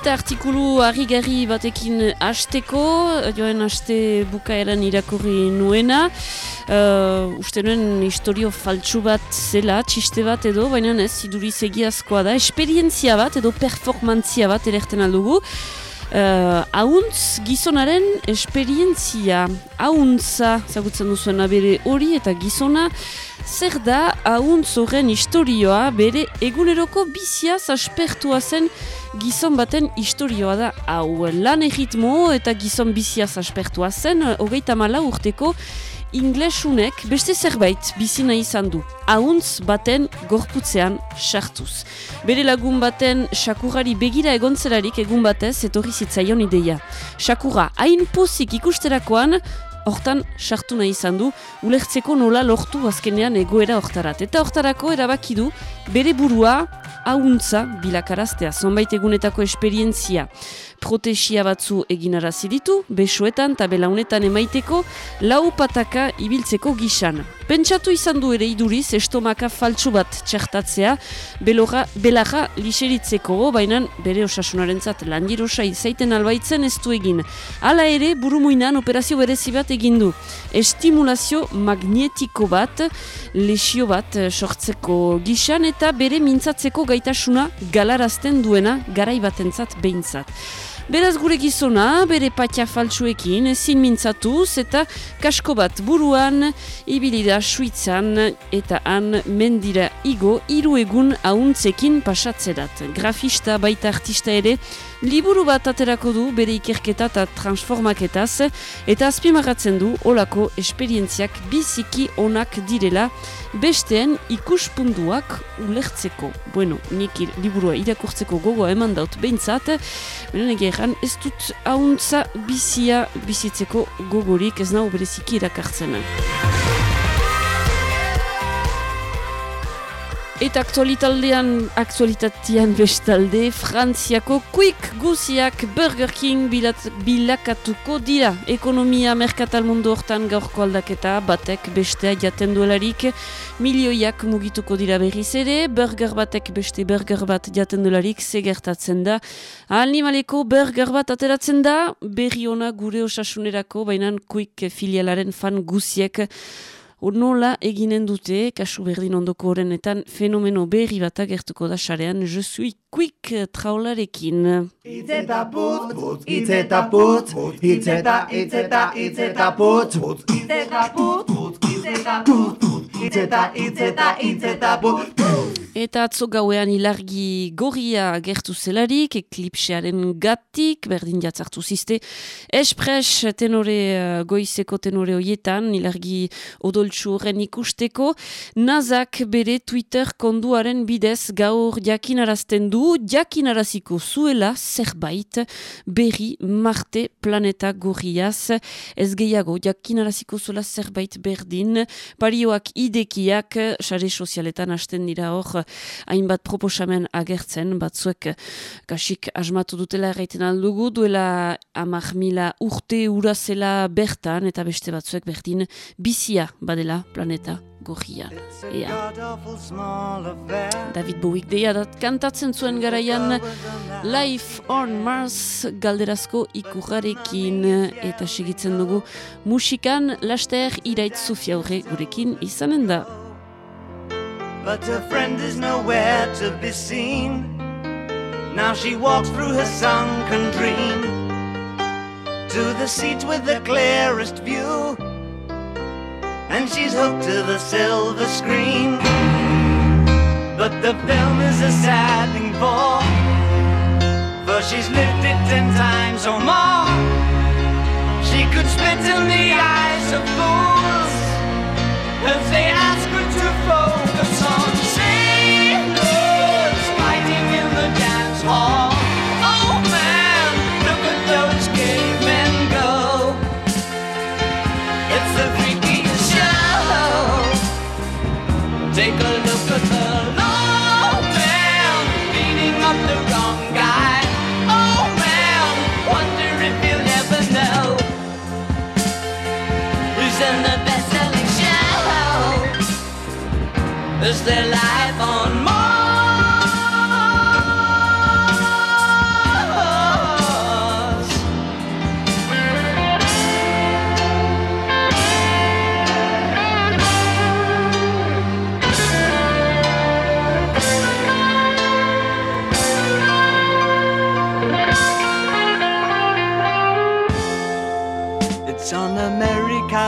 Eta artikulu harri batekin hasteko, joen haste bukaeran irakurri nuena, uh, uste nuen historio faltsu bat zela, txiste bat edo, baina ez, iduriz egiazkoa da, esperientzia bat edo performantzia bat ererten aldugu, Uh, auntz gizonaren esperientzia. Auntza zagutzen duzuen bere hori eta gizona. Zer da auntz horren historioa bere eguneroko bizia aspertua zen gizon baten historioa da. Hau lan egitmo eta gizon bizia aspertua zen hogeita mala urteko inglesunek beste zerbait bizina izan du. Ahuntz baten gorputzean sartuz. Bere lagun baten sakurari begira egontzelarik egun batez etorri zitzaion ideia. Sakura hain pozik ikusterakoan hortan sartu nahi izan du, ulertzeko nola lortu azkenean egoera hortarat. Eta hortarako erabaki du bere burua ahuntza bilakaraztea, zonbait egunetako esperientzia protesia batzu egin ditu, besoetan eta belaunetan emaiteko lau pataka ibiltzeko gisan. Pentsatu izan du ere iduriz estomaka faltsu bat txertatzea belarra liseritzeko, baina bere osasunaren zat landirosa izaiten albaitzen ez du egin. Hala ere, burumuinan operazio berezi bat egin du. Estimulazio magnetiko bat, lesio bat sortzeko gisan eta bere mintzatzeko gaitasuna galarazten duena garaibatentzat behintzat. Beraz gure gizona, bere patia faltsuekin, ezin mintzatuz eta kasko bat buruan, ibilida suitzan eta han mendira igo, hiru egun hauntzekin pasatzerat. Grafista baita artista ere, liburu bat aterako du bere ikerketa eta transformaketaz eta azpimagatzen du olako esperientziak biziki onak direla besteen ikuspunduak ulertzeko. Bueno, nik liburua irakurtzeko gogoa eman daut behintzat, benen egeran ez dut hauntza bizia bizitzeko gogorik ez nahu bereziki irakartzen. Eta aktualitaldean, aktualitatean bestalde, Frantziako quick guziak Burger King bilat, bilakatuko dira. Ekonomia merkatal mundu hortan gaurko aldaketa, batek bestea jaten duelarik, milioiak mugituko dira berriz ere, burger batek beste burger bat jaten duelarik, segertatzen da. Animaleko burger bat ateratzen da, berri ona gure osasunerako, baina quick filialaren fan guziek, nola eginen dute, kasu berdin ondoko horrenetan, fenomeno berri bat agertuko da sarean, je suis quick traularekin. Itzeta putz, putz, itzeta putz, itzeta, itzeta, itzeta putz, itzeta putz, itzeta putz, itzeta, itzeta, itzeta putz, Eta atzo gauean ilargi gorria gertu zelarik, eklipsearen gatik, berdin jatzartu ziste, espres tenore uh, goizeko tenore hoietan, ilargi odoltsu horren ikusteko, nazak bere Twitter konduaren bidez gaur jakinarazten du, jakinaraziko zuela zerbait berri Marte planeta gorriaz, ez gehiago jakinaraziko zuela zerbait berdin, parioak idekiak, sare sozialetan hasten dira hor, hainbat proposamen agertzen, batzuek kasik asmatu dutela erraiten aldugu, duela amak mila urte urazela bertan, eta beste batzuek berdin bizia badela planeta gorrian. Ea. David Bowick deia dat kantatzen zuen garaian Life on Mars galderazko ikurrarekin eta segitzen dugu musikan laster iraitzu fiaurre gurekin izanen da. But her friend is nowhere to be seen. Now she walks through her sunken dream to the seat with the clearest view, and she's hooked to the silver screen. But the film is a sad thing for, for she's lived it ten times or more. She could spit in the eyes of fools if they Take a look at the low man beating up the wrong guy. Oh man, wonder if you'll ever know who's in the best-selling show. Is there life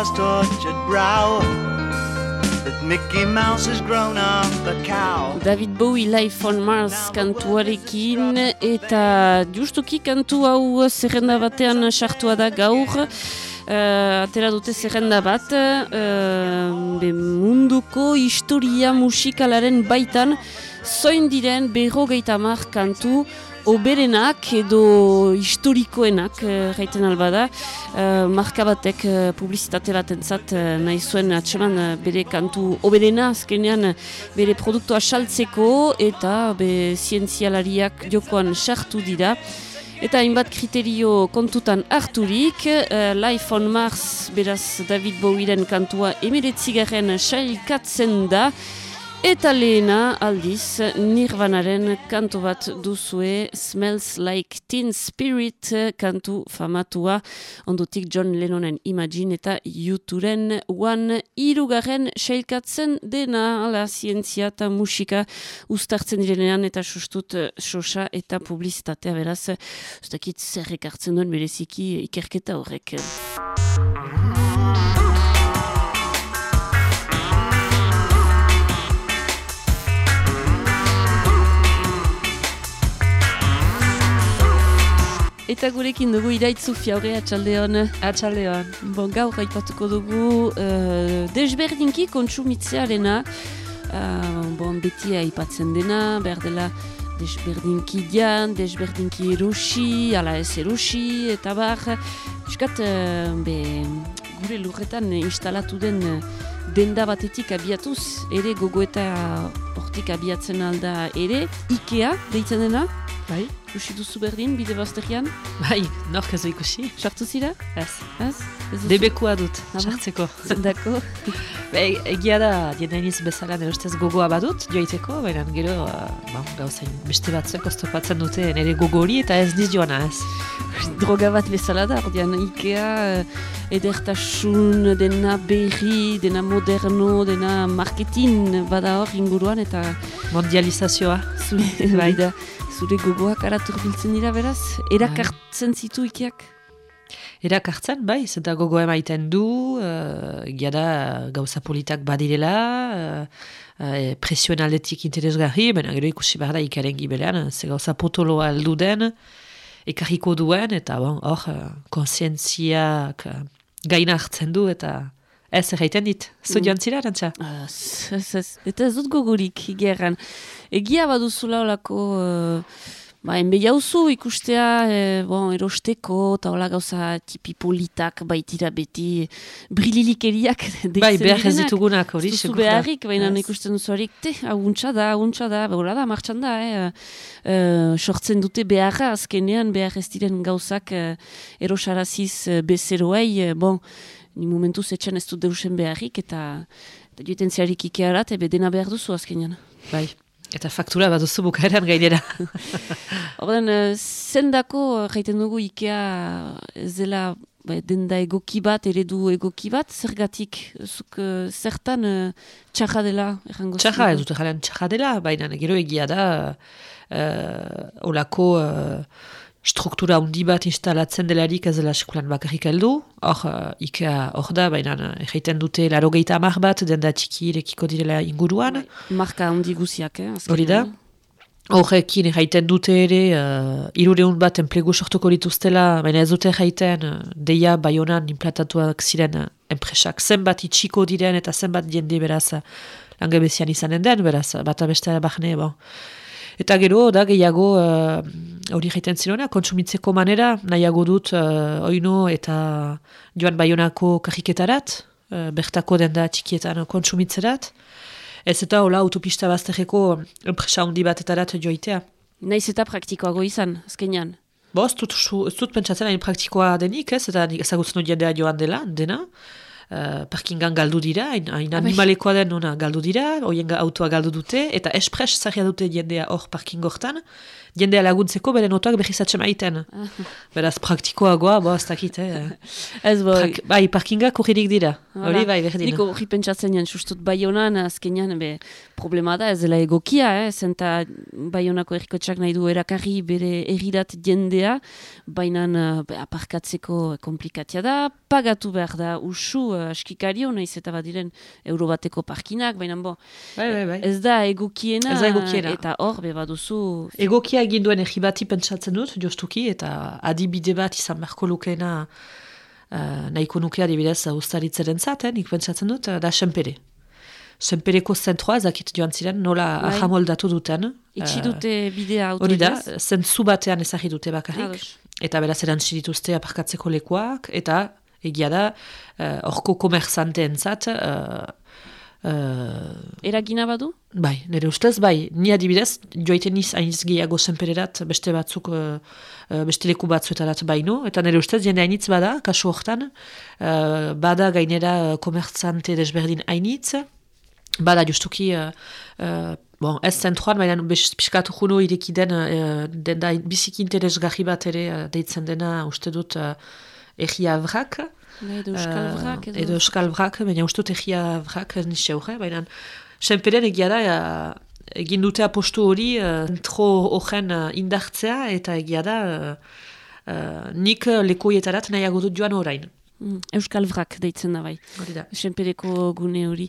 Papa's tortured brow. That Mickey Mouse has grown up a cow. David Bowie Life on Mars kantuarekin eta justuki kantu hau zerrenda batean sartua da gaur. Uh, atera dute zerrenda bat. Uh, munduko historia musikalaren baitan zoin diren berrogeita mar kantu oberenak edo historikoenak gaiten eh, alba da. Uh, marka batek uh, publizitate bat entzat uh, nahi zuen atseman uh, bere kantu oberena azkenean bere produktua saltzeko eta be zientzialariak jokoan sartu dira. Eta hainbat kriterio kontutan harturik, uh, Life on Mars beraz David Bowieren kantua emeretzigaren sailkatzen da, Eta lehena aldiz nirvanaren kantu bat duzue Smells Like Teen Spirit kantu famatua ondutik John Lennonen Imagine eta YouTuberen One irugarren seilkatzen dena ala zientzia eta musika ustartzen direnean eta sustut sosa eta publizitatea beraz ustakit zerrek hartzen duen bereziki ikerketa horrek. Eta gurekin dugu iraitzu fiaure atxaldeon. Atxaldeon. Bon, gaur gaipatuko dugu uh, desberdinki kontsumitzearena. Uh, bon, beti aipatzen dena, behar dela desberdinki dian, desberdinki erosi, ala ez erosi, eta bar. Eskat, uh, be, gure lurretan instalatu den denda batetik abiatuz, ere gogo eta portik abiatzen alda ere, Ikea, deitzen dena. Bai. Ikusi duzu berdin, bide bazterian? Bai, nork ez ikusi. Sartu zira? Ez. Ez? Debekua dut, sartzeko. Zendako? Be, egia da, dienainiz bezala nerostez gogoa badut, joaiteko, baina gero, uh, ba, gauzain, beste batzuk oztopatzen dute nire gogori eta ez diz joana ez. Droga bat bezala da, ordean, Ikea, uh, edertasun, dena berri, dena moderno, dena marketing bada hor inguruan eta... Mondializazioa. bai da zure gogoak aratur biltzen dira beraz? Erakartzen zitu ikeak? Erakartzen, bai, zeta gogoa emaiten du, uh, da gauza politak badirela, uh, uh, presioen aldetik interesgarri, baina gero ikusi behar da ikaren gibelean, ze gauza potoloa aldu den, ekarriko duen, eta bon, hor, uh, konsientziak uh, gaina hartzen du, eta Ez, erraiten dit. Zu mm. zira, rantza? Eta ez dut gogurik, higeran. Egia baduzula olako... Uh, ba, enbe jauzu ikustea, eh, bon, erosteko, eta hola gauza tipi politak, baitira beti brililikeriak Bai, behar ez ditugunak hori, da. beharrik, baina yes. ikusten duzu horik, te, hauntza da, hauntza da, hola da, martxan da, eh, uh, sortzen dute beharra, azkenean behar ez diren gauzak uh, erosaraziz bezeroei, bon, ni momentu zetxan ez du deusen beharrik, eta, eta joiten ziarik ikearat, ebe dena behar duzu azkenean. Bai, eta faktura bat duzu bukaeran gainera. Horten, uh, zendako, jaiten dugu ikea ez dela ba, denda egoki bat, eredu egoki bat, zergatik, zuk uh, zertan uh, txaja dela, errango Txaja, ez dut jaren txaja dela, baina gero egia da, uh, olako... Uh, struktura hundi bat instalatzen delarik ez dela sekulan bakarrik heldu. Hor, uh, ikea hor da, baina egiten dute laro geita amar bat, denda txiki irekiko direla inguruan. Bai, marka hundi guziak, eh? Hori da. Horrekin egiten dute ere, uh, irureun bat enplegu sortuko dituztela, baina ez dute egiten uh, deia baionan implantatuak ziren uh, enpresak zenbat itxiko diren eta zenbat jende beraz langabezian izanen den, beraz, bat abestea bahne, bon. Eta gero, da, gehiago, uh, hori uh, jaiten zirona, kontsumitzeko manera, nahiago dut, uh, oino eta joan baionako kajiketarat, uh, bertako denda txikietan kontsumitzerat. Ez eta hola autopista bazterreko enpresa hundi batetarat joitea. Naiz eta praktikoago izan, azkenean? Bo, ez dut, dut pentsatzen hain praktikoa denik, ez, eta ezagutzen dut jendea joan dela, dena. Uh, parkingan galdu dira, hain ah, animalekoa den ona galdu dira, hoien autoa galdu dute, eta espres zarria dute jendea hor parkingortan, jendea laguntzeko bere notuak behizatzen maiten. Beraz, praktikoagoa, bo, ez dakit, eh? Ez bo. bai, parkingak urririk dira. Hori, bai, berdin. Niko urri pentsatzen jan, sustut bai honan, azkenean, be, problema da, ez dela egokia, eh? Zenta bai honako errikotxak nahi du erakarri bere erridat jendea, baina aparkatzeko komplikatia da, pagatu behar da, usu, uh, askikario, nahiz eta badiren eurobateko parkinak, baina bo, bai, bai, bai. ez da egokiena, Ez da egokiena. eta hor, be baduzu... Egokia egin duen egibati pentsatzen dut, jostuki, eta adibide bat izan beharko lukeena uh, nahiko nukea adibidez ustaritzeren zaten, nik pentsatzen dut, uh, da senpere. Senpereko zentroa, ezakit joan ziren, nola Bai. ahamoldatu duten. Itxi eh, dute bidea auto Hori da, zentzu batean ezagit dute bakarrik. Ados. Eta beraz erantzi dituzte aparkatzeko lekuak, eta egia da, eh, horko komerzanteen zat, Eragina badu? bai, nire ustez, bai, ni adibidez, joaiten niz hainiz gehiago senpererat beste batzuk, eh, beste leku batzuetarat baino, eta nire ustez, jende hainitz bada, kasu hortan, eh, bada gainera komerzante desberdin hainitz, bada justuki, uh, uh, bon, ez zentroan, baina piskatu juno ireki den, uh, den da biziki interesgarri bat ere uh, deitzen dena, uste dut, uh, egia vrak, Bai, edo euskal Eh, brak, edo... edo euskal vrak, baina uste dut egia vrak nixeu, eh? baina senperen egia da, egin dute apostu hori, uh, zentro horren uh, indartzea, eta egia da, uh, nik lekoietarat nahiago dut joan orain. Mm, Euskal brak deitzen da bai. Hori da. Senpereko gune hori.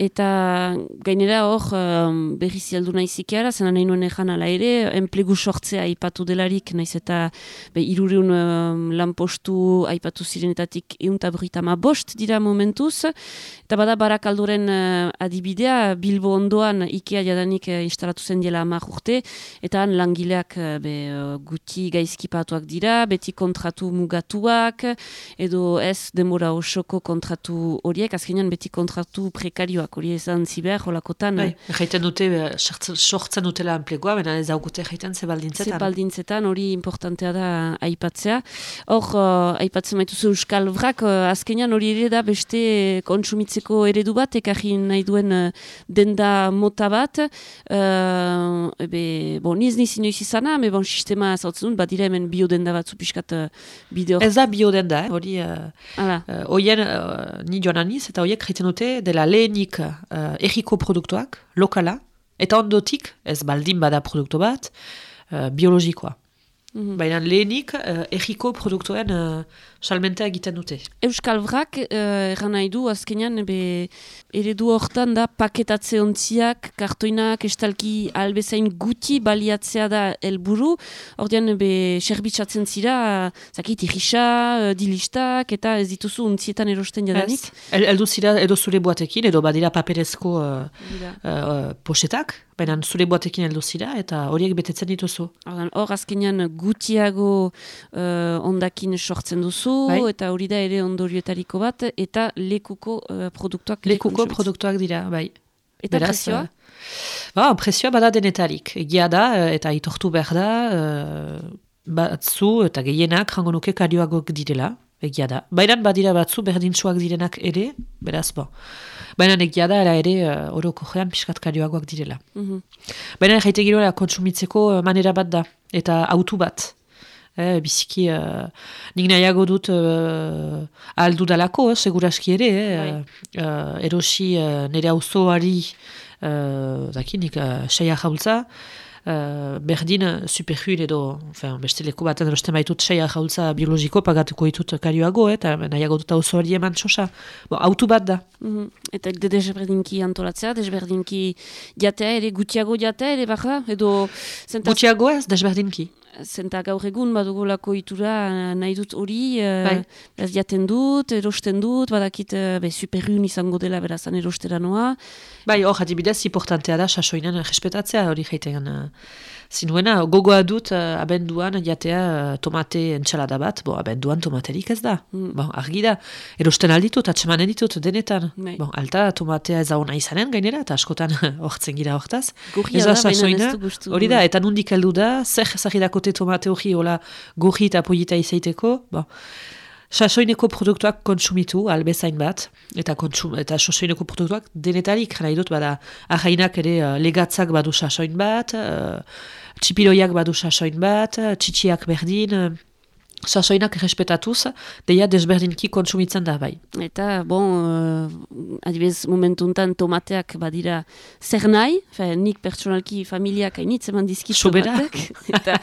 Eta gainera hor um, berriz heldu naizikiara, zena nahi nuen ejan ala ere, enplegu sortzea aipatu delarik, naiz eta be, irureun um, lanpostu aipatu zirenetatik euntabritama bost dira momentuz, eta bada barakaldoren uh, adibidea, Bilbo ondoan Ikea jadanik uh, instalatu zen dela hamar urte, eta han langileak uh, be, uh, guti gaizkipatuak dira, beti kontratu mugatuak, edo ez denbora osoko kontratu horiek, azkenean beti kontratu prekarioak hori ezan ziber, holakotan, Bai, jaiten dute, eh, sortzen- dutela enplegua, baina ez daugute jaiten ze ze baldintzetan. baldintzetan hori importantea da aipatzea. Hor, uh, aipatzen maituzu Euskal Brak, uh, azkenean hori ere da beste kontsumitzeko eredu bat, ekarri nahi duen uh, denda mota bat, uh, ebe, bon, niz niz inoiz izana, me bon, sistema zautzen duen, badira hemen biodenda batzu pixkat uh, bideo. Ez da biodenda, eh? hori... Uh, Uh, oien, uh, ni joan aniz, eta horiek jaiten dute dela lehenik uh, erriko produktuak, lokala, eta ondotik, ez baldin bada produktu bat, uh, biologikoa. Mhm. Baina lehenik uh, erriko produktuen uh, salmentea egiten dute. Euskal Brak, uh, erran nahi du, azkenean, be, eredu hortan da paketatze ontziak, kartoinak, estalki albezain guti baliatzea da helburu. Ordean, be, serbitzatzen zira, zakit, irrisa, uh, dilistak, eta ez dituzu ontzietan erosten jadanik. Ez, el, eldu zira edo zure boatekin, edo badira paperezko uh, uh, posetak, baina zure boatekin eldu zira, eta horiek betetzen dituzu. Hor azkenean gutiago uh, ondakin sortzen duzu, Bai. eta hori da ere ondorioetariko bat, eta lekuko uh, produktuak Lekuko produktuak dira, bai. Eta Beraz, prezioa? eh, Ba, prezioa bada denetarik. Egia da, eh, eta aitortu behar da, eh, batzu eta gehienak jango nuke karioagok direla, egia da. Baina badira batzu berdintsuak direnak ere, beraz, bo. Baina egia da, era ere, uh, oroko joan pixkat karioagoak direla. Mhm. Baina jaite girola kontsumitzeko manera bat da, eta autu bat. Eh, biziki, uh, nik nahiago dut uh, aldu dalako, eh, seguraski ere, eh, uh, erosi uh, nire auzoari uh, dakinik, uh, seia jaultza, uh, berdin uh, superhuil edo, enfin, beste leku baten erosten baitut seia jaultza biologiko pagatuko ditut karioago, eh, eta nahiago dut auzoari eman txosa. Bo, autu bat da. Mhm. Eta de desberdinki antolatzea, desberdinki jatea ere, gutiago jatea ere baka, edo zenta, Gutiago ez, desberdinki. Zenta gaur egun badugulako itura eh, nahi dut hori, uh, Bai. ez jaten dut, erosten dut, badakit uh, be, superrun izango dela berazan erostera noa. Bai, hor, adibidez, importantea da, sasoinan respetatzea hori jaitean. Uh, zinuena, gogoa dut, uh, abenduan jatea uh, tomate entxalada bat, bo, abenduan tomaterik ez da. Mm. Bon, argi da, erosten alditut, atsemanen ditut, denetan. Bai. Bon, alta, tomatea ez da izanen gainera, eta askotan hortzen gira hortaz. Ez da, sasoina, hori da, eta nundik heldu da, zer zahidakote tomate hori, hola, gorri eta polita izaiteko, bon. Sasoineko produktuak kontsumitu, albezain bat, eta, kontsum, eta sasoineko produktuak denetarik, nahi dut, bada, ahainak ere uh, legatzak badu sasoin bat, uh, txipiroiak badu sasoin bat, txitsiak berdin, sasoinak errespetatuz, deia desberdinki kontsumitzen da bai. Eta, bon, uh, adibidez, momentuntan tomateak badira zer nahi, fe, nik pertsonalki familiak hainitz eman dizkit tomateak. eta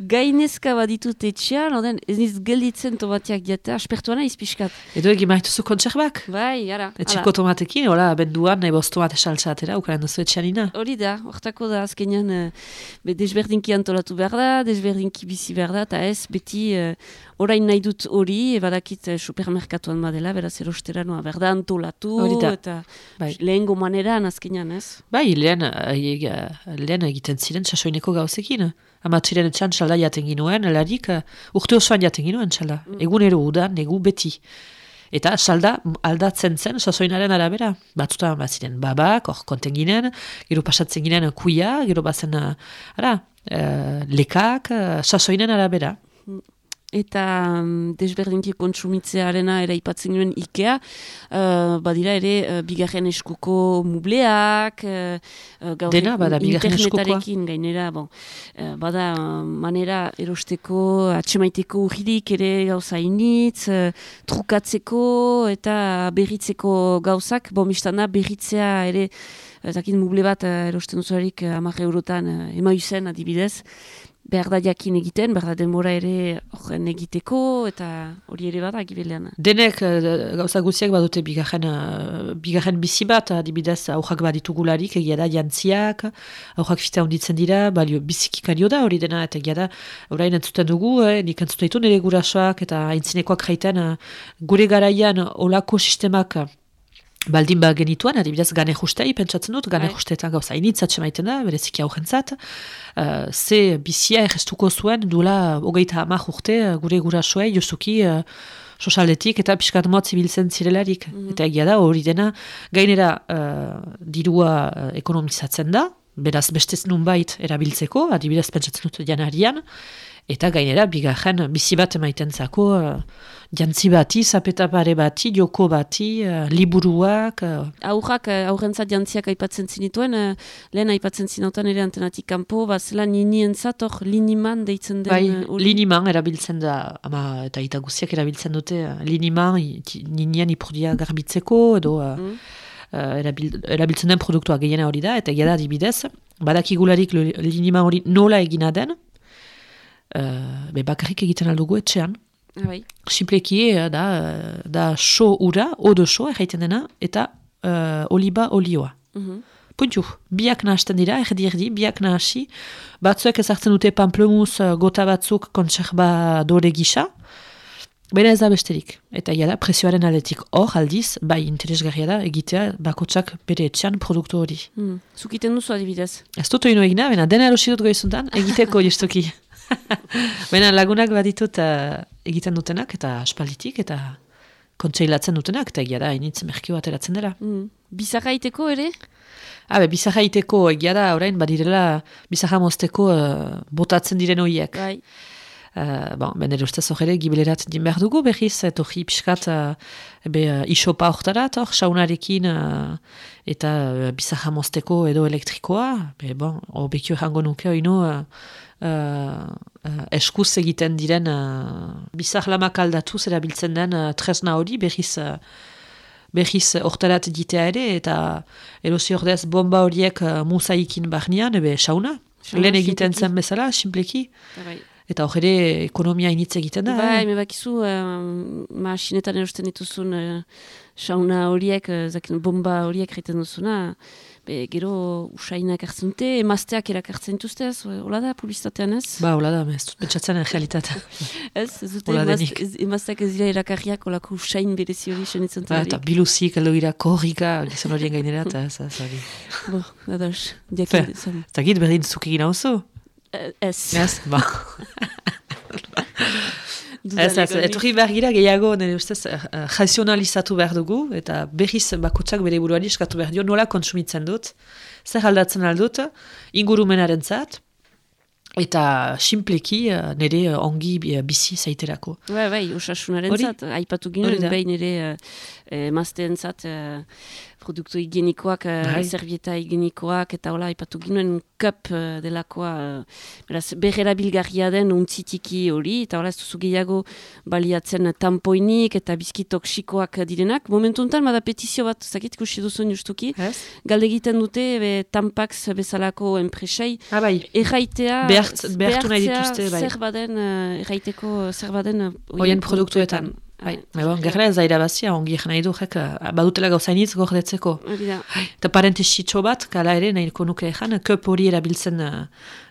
gainezka baditut etxean, oden, ez niz gelditzen tomateak diate, aspertuana izpiskat. Edo egin maituzu kontserbak? Bai, ara. Etxeko tomatekin, hola, benduan, nahi boz tomate saltzatera, ukaren duzu etxeanina. Hori da, hortako da, azkenean, uh, desberdinki antolatu behar da, desberdinki bizi behar da, eta ez, beti... Uh, orain nahi dut hori, badakit eh, supermerkatuan badela, beraz erostera noa berda antolatu, eta bai. lehen gomaneran azkenean, ez? Bai, lehen, e, lehen egiten ziren sasoineko gauzekin. Amatziren etxan txalda jaten ginoen, larik uh, urte osoan jaten ginoen txalda. Mm. Egun ero udan, egu beti. Eta salda aldatzen zen sasoinaren arabera. Batzuta baziren babak, hor konten ginen, gero pasatzen ginen kuia, gero bazen, ara, uh, lekak, sasoinen arabera. Eta um, desberdinki kontsumitzearena ere ipatzen nuen Ikea, uh, badira ere uh, bigarren eskuko mubleak, uh, uh Dena, bada, internetarekin gainera, bon, uh, bada manera erosteko, atxemaiteko urridik ere gauza initz, uh, trukatzeko eta berritzeko gauzak, bon, mistana berritzea ere, Zakin muble bat erosten duzuarik amarre eurotan uh, adibidez behar da jakin egiten, behar da denbora ere horren egiteko, eta hori ere bada gibelean. Denek uh, gauza guziak badute bigarren, uh, bigarren bizi bat, adibidez aurrak baditugularik, egia da jantziak, aurrak fita honditzen dira, balio bizikikario da hori dena, eta egia da, orain entzuten dugu, eh, nik entzuten ditu nire gurasoak, eta aintzinekoak jaiten, uh, gure garaian olako sistemak, Baldin ba genituan, adibidez, gane justei, pentsatzen dut, gane bai. justeetan gauza. Initzatxe maiten da, bereziki aurrentzat, uh, ze bizia errestuko zuen, dula hogeita amak urte, uh, gure gurasoei, justuki, uh, sosaldetik eta piskat motz ibiltzen zirelarik. Mm Eta egia da, hori dena, gainera uh, dirua uh, ekonomizatzen da, beraz bestez nunbait erabiltzeko, adibidez pentsatzen dut janarian, eta gainera, bigarren, bizi bat emaiten zako, uh, jantzi bati, zapeta pare bati, joko bati, uh, liburuak. Uh. Aurrak, uh, aurrentzat jantziak aipatzen zinituen, uh, lehen aipatzen zinautan ere antenatik kanpo, bazela ninien zator liniman deitzen den. Bai, uh, liniman erabiltzen da, ama eta eta guziak erabiltzen dute, liniman ninien ipurdia garbitzeko, edo mm. erabil, erabiltzen den produktua gehiena hori da, eta gada dibidez, badakigularik liniman hori nola egina den, uh, be bakarrik egiten aldugu etxean, bai. Simpleki eh, da, eh, da so ura, odo so erraiten dena, eta uh, oliba olioa. Mm Puntu, biak nahazten dira, erdi erdi, biak nahasi. Batzuek ezartzen dute pamplemuz gota batzuk kontserba dore gisa. Bena ez da besterik. Eta ia da, presioaren aletik hor aldiz, bai interesgarria da, egitea bakotsak bere etxan produktu hori. Mm. Zukiten duzu adibidez? Ez dut oinu egina, bena dena erosi dut goizuntan, egiteko justuki. Baina lagunak baditut uh, egiten dutenak eta aspalditik eta kontseilatzen dutenak eta egia da hainitz merkio ateratzen dela. Mm. Bizarra iteko ere? Habe, bizarra iteko egia da orain badirela bizarra mozteko uh, botatzen diren horiek. Bai. Uh, bon, ben ere ustez horre gibilerat din behar dugu behiz, eto hi piskat uh, ebe uh, isopa horretarat hor, saunarekin uh, eta uh, bizarra mozteko edo elektrikoa, be bon, obekio jango nuke oino uh, uh, uh, eskuz egiten diren uh, bizar lamak aldatu zera biltzen den uh, tresna hori behiz uh, behiz hortarat ditea ere eta erosi ordez bomba horiek uh, musaikin barnean ebe sauna, lehen egiten zen bezala, simpleki. Bai. Eta hor ere ekonomia initz egiten da. Bai, eh? me bakizu, uh, masinetan erosten dituzun uh, sauna horiek, uh, bomba horiek egiten duzuna, be, gero usainak hartzen dute, emazteak erakartzen dituzte, hola da, publizitatean ez? Ba, hola da, ez dut betxatzen realitat. ez, ez dute emazteak ez dira erakarriak olako usain berezi hori senitzen Ba, eta biluzik, alo ira, korrika, gizan horien gainera, eta ez, ez, ez. Bo, ados, diak. Eta git berdin zuke gina oso? Ez. Ez, ba. Ez, ez, etorri behar gira gehiago, nire ustez, uh, razionalizatu behar dugu, eta berriz bakotsak bere buruari eskatu behar dio, nola kontsumitzen dut, zer aldatzen aldut, ingurumenaren zat, eta simpleki uh, nire ongi bizi zaiterako. Bai, bai, usasunaren zat, aipatu ginen, behin nire uh, emazteen zat, produktu higienikoak, uh, Bai. servieta higienikoak, eta hola, ipatu ginen cup uh, delakoa, uh, beraz, berrera bilgarria den untzitiki hori, eta hola, ez duzu gehiago baliatzen tampoinik eta bizki toksikoak direnak. Momentu enten, bada petizio bat, zakit, ikusi duzuen justuki, Ez? galde egiten dute, be, tampax bezalako enpresei, Ah, bai. erraitea, Behart- behartu nahi dituzte, bai. zer baden, uh, erraiteko zer baden, uh, Hoien produktuetan. Bai, bon, gerla ez da irabazia, ongi egin nahi du, jek, eh, badutela gauzainitz gordetzeko. Eta parentesitxo bat, kala ere, nahiko nuke ezan, köp hori erabiltzen uh,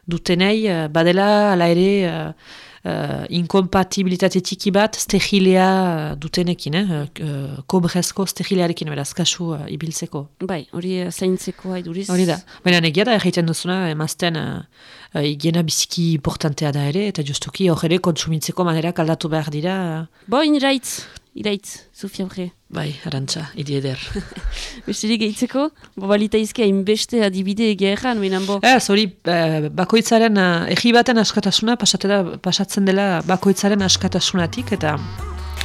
dutenei, uh, badela, ala ere, uh, uh, inkompatibilitate txiki bat, stegilea uh, dutenekin, eh? uh, kobrezko stegilearekin, beraz, kasu uh, ibiltzeko. Bai, hori zaintzeko haiduriz. Hori da. Baina negia da egiten duzuna, emazten uh, higiena biziki importantea da ere, eta justuki hor ere kontsumitzeko manerak aldatu behar dira, uh, Bo, iraitz, Sofia Bre. bai, arantxa, idi eder. Besterik gehitzeko, bo balita izkia inbeste adibide egeran, menan bo. Ez, hori, eh, bakoitzaren, uh, egi baten askatasuna pasate da, pasatzen dela bakoitzaren askatasunatik, eta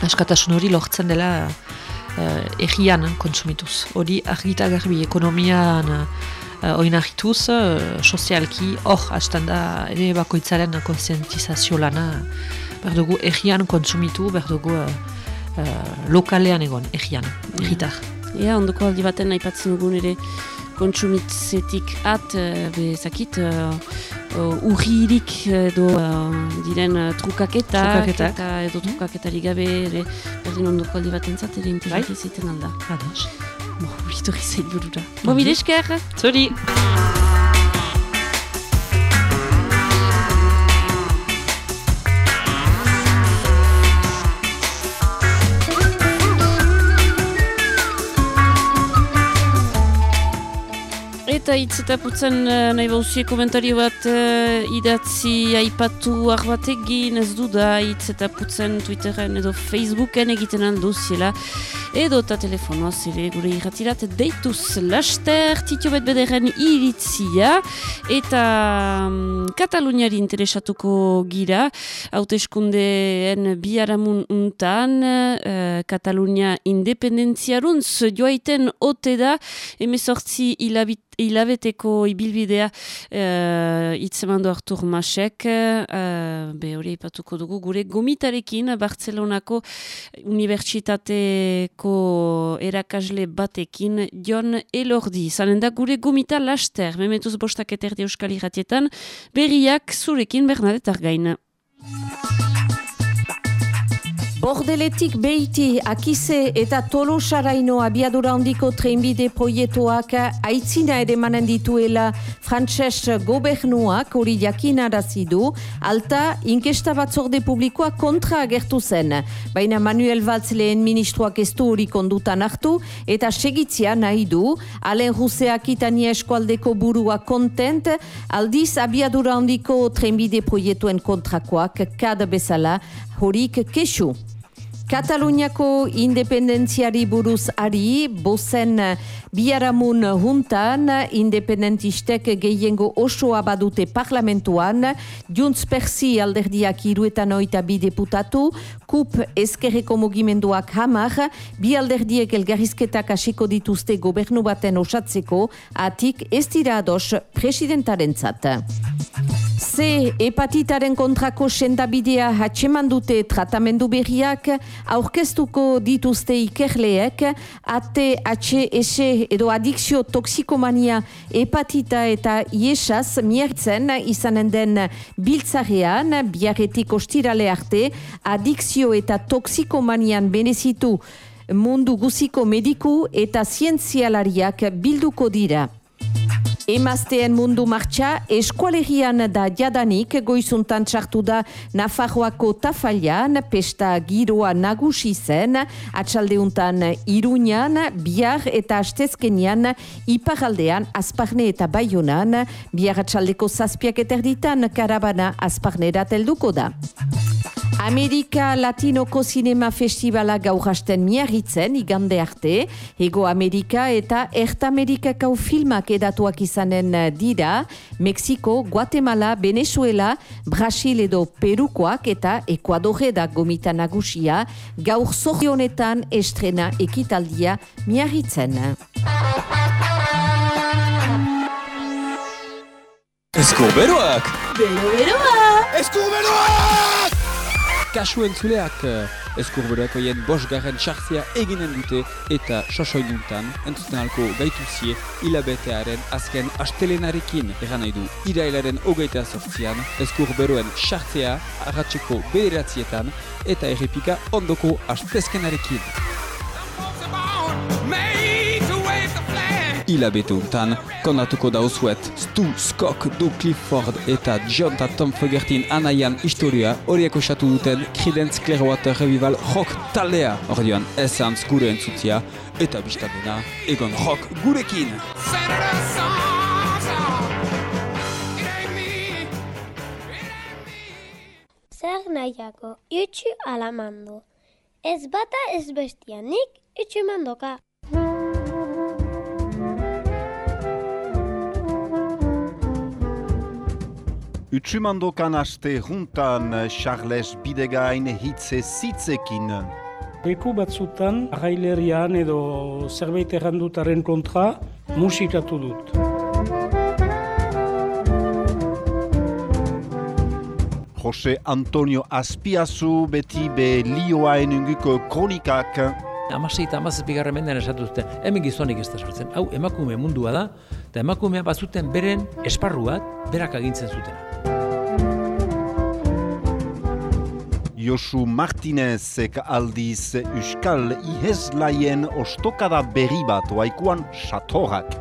askatasun hori lortzen dela uh, egian kontsumituz. Hori argita garbi ekonomian uh, oinarrituz, uh, sozialki, hor, hasten da, ere bakoitzaren konsientizazio lana, behar dugu egian kontsumitu, behar dugu uh, uh, lokalean egon, egian, egitar. Ea, ondoko aldi baten aipatzen dugun ere kontsumitzetik at, uh, bezakit, uh, uh, urririk edo uh, diren uh, trukaketak, Trukaketak. eta edo trukaketari gabe ere, berdin ondoko aldi baten zat, ere interesatik zaiten alda. Ados. Bo, hori burura. Bo, mire esker! Zori! Eta hitz eta putzen uh, nahi bauzie komentario bat uh, idatzi aipatu arbate egin ez du da hitz eta putzen Twitteren edo Facebooken egiten aldo ziela edo eta telefonoa zere gure irratirat deituz. Laster titio bet bederen iritzia eta um, Kataluniari interesatuko gira hauteskundeen biharamun untan uh, Katalunia independentziaruntz joaiten ote da emezortzi hilabit hilabeteko ibilbidea uh, itzemando Artur Masek, uh, be hori ipatuko dugu, gure gomitarekin Bartzelonako unibertsitateko erakasle batekin Jon Elordi. Zanen da gure gomita laster, memetuz bostak eterdi euskal irratietan, berriak zurekin Bernadette Argain. Bordeletik beiti akize eta tolosaraino abiadura handiko trenbide proiektuak aitzina ere manen dituela frantses gobernuak hori jakinarazi du, alta inkesta batzorde publikoa kontra agertu zen. Baina Manuel Valls lehen ministroak ez du hori kondutan hartu eta segitzia nahi du, Alen Ruseak Itania eskualdeko burua kontent, aldiz abiadura handiko trenbide proiektuen kontrakoak kada bezala horik kesu. Kataluniako independentziari buruz ari, bozen biharamun juntan, independentistek gehiengo osoa badute parlamentuan, Junts Persi alderdiak iruetan oita bi deputatu, KUP eskerreko mugimenduak hamar, bi alderdiek elgarrizketak hasiko dituzte gobernu baten osatzeko, atik ez dira ados presidentaren C. Hepatitaren kontrako sendabidea hatxeman dute tratamendu berriak aurkeztuko dituzte ikerleek ATHS edo adikzio toksikomania hepatita eta iesaz miartzen izanen den biltzarean biarretik ostirale arte adikzio eta toksikomanian benezitu mundu guziko mediku eta zientzialariak bilduko dira. Emazteen mundu martxa eskualerian da jadanik goizuntan txartu da Nafarroako tafalian, pesta giroa nagusi zen, atxaldeuntan Iruñan, bihar eta astezkenian, iparaldean, azparne eta baionan, bihar atxaldeko zazpiak eterditan karabana azparnera telduko da. Amerika Latinoko Cinema Festivala gaur hasten miarritzen igande arte, Ego Amerika eta Ert Amerikakau filmak edatuak izanen dira, Mexiko, Guatemala, Venezuela, Brasil edo Perukoak eta Ekuadore da gomita nagusia, gaur zorri honetan estrena ekitaldia miarritzen. Eskurberoak! Bero beroa! Kasu entzuleak, eskurberoak oien bosgarren txartzia eginen dute eta sosoinuntan entzuten alko gaituzie hilabetearen azken astelenarekin eran nahi du irailaren hogeita sortzian eskurberoen txartzea arratseko bederatzietan eta errepika ondoko astezkenarekin. Hilabete untan, kondatuko dauzuet Stu Skok, Du Clifford eta John ta Tom Fogertin anaian historia horiek osatu duten Creedence Clearwater Revival rock taldea. Orduan esantz gure entzutzia eta biztadena egon rock gurekin. Zer nahiako, itxu alamando. Ez bata ez bestianik, itxu mandoka. Utsumandokan aste juntan Charles Bidegain hitze zitzekin. Leku batzutan, arrailerian edo zerbait errandutaren kontra, musikatu dut. Jose Antonio Azpiazu beti be lioaen unguko kronikak. Amasei eta amazaz bigarren mendean esatu zuten, hemen gizonik ez da sortzen. Hau emakume mundua da, eta emakumea bazuten beren esparruat berak agintzen zutena. Josu Martinezek aldiz Euskal Iheslaien ostokada berri bat oaikuan satorrak.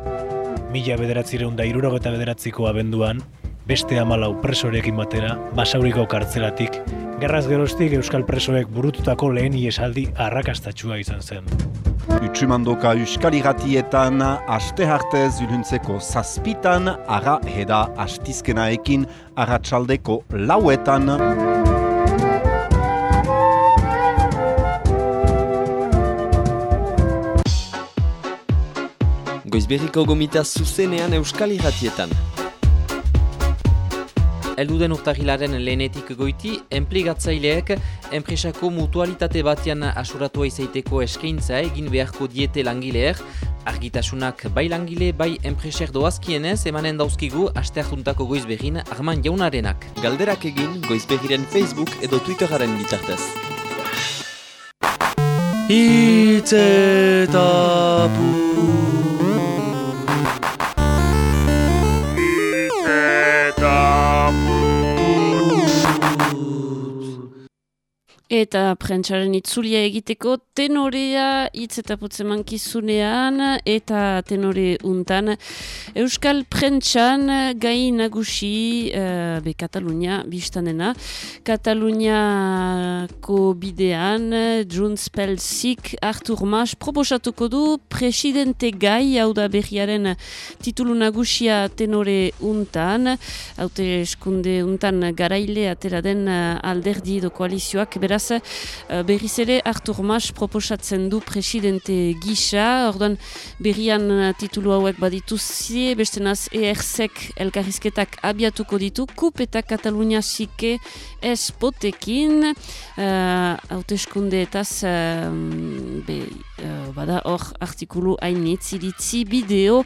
Mila bederatzireun da irurogeta bederatziko abenduan, beste amalau presorekin batera, basauriko kartzelatik, gerraz geroztik Euskal presoek burututako lehen iesaldi arrakastatxua izan zen. Utsumandoka Euskal Iratietan, aste hartez yluntzeko zazpitan, ara heda astizkenaekin, arratsaldeko lauetan. Goizberriko gomita zuzenean Euskal Iratietan. Elduden urtahilaren lehenetik goiti, enplegatzaileek enpresako mutualitate batean asuratua izaiteko eskaintza egin beharko diete langileer, argitasunak bai langile bai enpreser doazkienez emanen dauzkigu aste hartuntako goizberrin Arman Jaunarenak. Galderak egin goizberriren Facebook edo Twitteraren bitartez. Eta prentsaren itzulia egiteko tenorea hitz eta putzeman kizunean eta tenore untan Euskal Prentsan gai nagusi uh, be Katalunia biztanena. Kataluniako bidean Junts Pelzik Artur Mas proposatuko du presidente gai hau da berriaren titulu nagusia tenore untan. Haute eskunde untan garaile atera den alderdi do koalizioak beraz beraz, berriz ere Artur Mas proposatzen du presidente gisa, orduan berrian titulu hauek badituzie, beste naz ERZek elkarrizketak abiatuko ditu, KUP eta Katalunia sike espotekin, hauteskunde uh, etaz, uh, be, uh, bada hor artikulu hainitz, iritzi bideo,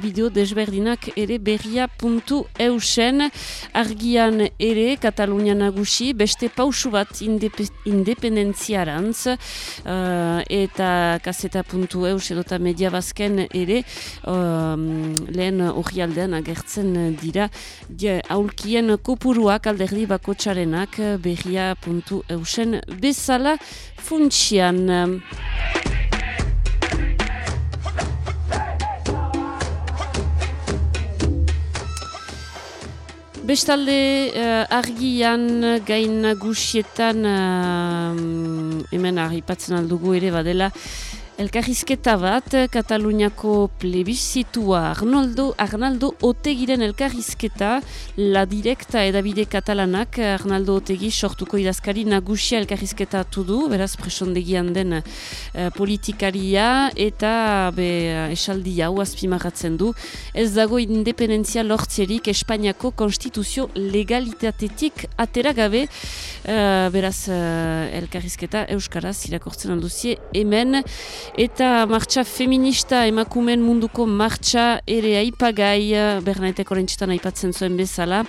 bideo desberdinak ere berria puntu eusen argian ere Katalunia nagusi beste pausu bat indep independentziarantz uh, eta kaseta puntu eus edota media bazken ere um, lehen hori aldean agertzen dira die, aulkien kopuruak alderdi bakotxarenak berria puntu eusen bezala funtsian. Bestalde uh, argian gain nagusietan uh, hemen arripatzen aldugu ere badela Elkarrizketa bat, Kataluniako plebiszitua Arnoldo, Arnaldo Otegiren elkarrizketa, la direkta edabide katalanak, Arnaldo Otegi sortuko idazkari nagusia elkarrizketa du, beraz presondegian den uh, politikaria eta be, esaldi hau azpimarratzen du. Ez dago independentzia lortzerik Espainiako konstituzio legalitatetik atera gabe, uh, beraz uh, elkarrizketa Euskaraz irakortzen alduzie hemen, eta martxa feminista emakumen munduko martxa ere aipagai, bernaeteko rentxetan aipatzen zuen bezala.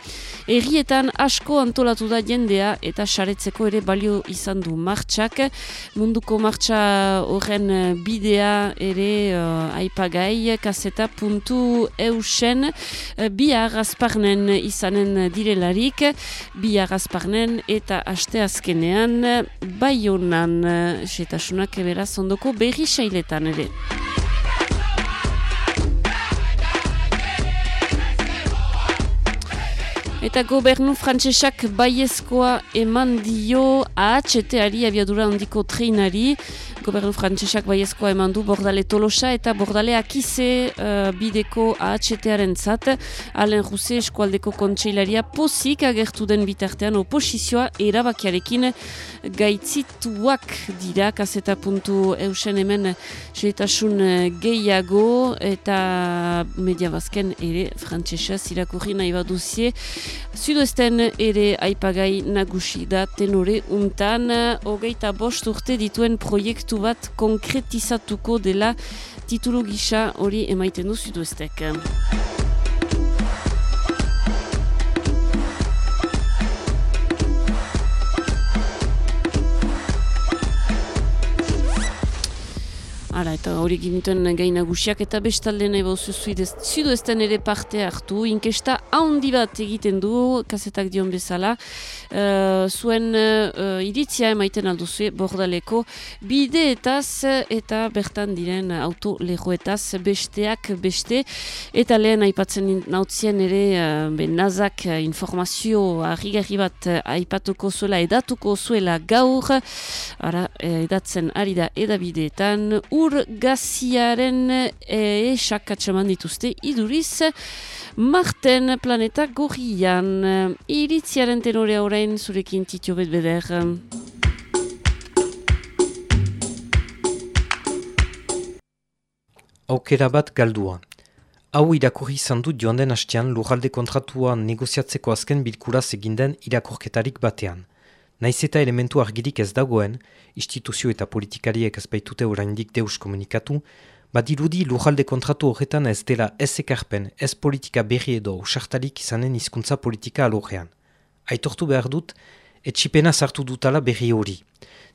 Errietan asko antolatu da jendea eta saretzeko ere balio izan du martxak. Munduko martxa horren bidea ere uh, aipagai, kaseta puntu eusen, uh, bi agazparnen izanen direlarik, bi agazparnen eta aste azkenean bai honan, setasunak beraz ondoko berri sailetan ere. Eta gobernu frantsesak baiezkoa eman dio AHT-ari abiadura handiko treinari, gobernu frantsesak baiezkoa eman du bordale tolosa eta bordale akize uh, bideko AHT-aren zat, alen juse eskualdeko kontseilaria pozik agertu den bitartean oposizioa erabakiarekin gaitzituak dira, kaseta puntu eusen hemen seetasun gehiago eta media bazken ere frantsesa zirakurri nahi baduzie. Zudoesten ere aipagai nagusi da tenore untan, hogeita bost urte dituen proiektu bat konkretizatuko dela titulu gisa hori emaiten du zuduestek. Ara, eta hori ginten gai nagusiak eta bestalde nahi bauzu zudu ezten ere parte hartu. Inkesta haundi bat egiten du, kasetak dion bezala. Uh, zuen uh, iritzia emaiten alduzue bordaleko bideetaz eta bertan diren auto lehoetaz besteak beste. Eta lehen aipatzen nautzien ere uh, nazak informazio harri bat aipatuko zuela edatuko zuela gaur. Ara, edatzen ari da edabideetan ur gaziaren esak atxaman dituzte iduriz Marten planeta gorrian iritziaren tenorea orain zurekin titio betbeder. Aukera bat galdua. Hau irakurri izan du joan den hastean lujalde kontratua negoziatzeko azken bilkuraz eginden irakurketarik batean. Naiz eta elementu argirik ez dagoen, instituzio eta politikariek ez baitute oraindik deus komunikatu, badirudi lujalde kontratu horretan ez dela ez ekarpen, ez politika berri edo usartalik izanen hizkuntza politika alogean. Aitortu behar dut, etxipena sartu dutala berri hori.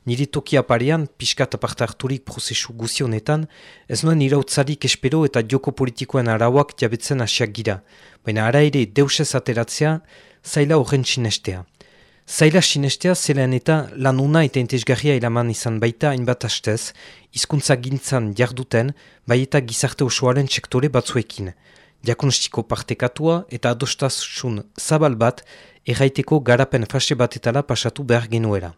Nire tokia parean, piskat aparte harturik prozesu guzionetan, ez nuen irautzarik espero eta joko politikoen arauak jabetzen asiak gira, baina ara ere deusez ateratzea, zaila horren sinestea. Zaila sinestea zelen eta lanuna eta entesgarria ilaman izan baita hainbat hastez, hizkuntza gintzan jarduten, bai eta gizarte osoaren sektore batzuekin. Diakonostiko partekatua eta adostasun zabal bat erraiteko garapen fase batetala pasatu behar genuela.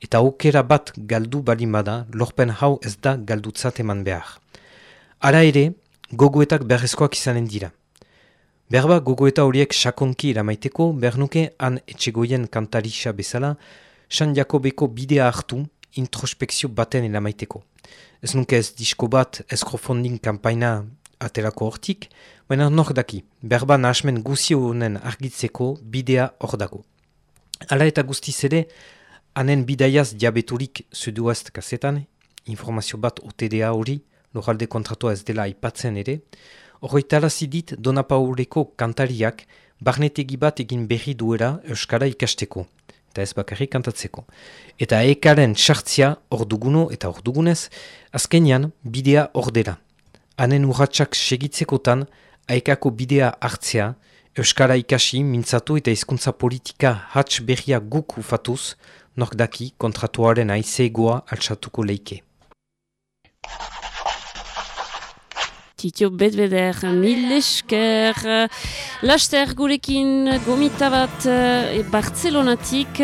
Eta okera bat galdu balimada, lorpen hau ez da galdutzat eman behar. Ara ere, gogoetak beharrezkoak izanen dira. Berba gogoeta horiek sakonki eramaiteko, bernuke han etxegoien kantarisa bezala, San Jakobeko bidea hartu introspekzio baten eramaiteko. Ez nuke ez disko bat ez crowdfunding kampaina aterako hortik, baina nor daki, berba nahasmen guzio honen argitzeko bidea hor dago. Hala eta guztiz ere, hanen bidaiaz diabeturik zuduazte kasetan, informazio bat OTDA hori, lojalde kontratua ez dela aipatzen ere, Horroitarazi dit Dona Pauleko kantariak barnetegi bat egin berri duera Euskara ikasteko, eta ez bakarrik kantatzeko. Eta ekaren txartzia orduguno eta ordugunez, azkenian bidea ordera. Hanen urratxak segitzekotan, aekako bidea hartzea, Euskara ikasi, mintzatu eta hizkuntza politika hatx berria guk ufatuz, nordaki kontratuaren aizegoa altsatuko leike. Titio Bedbeder, mil esker. Laster gurekin gomita bat e, Bartzelonatik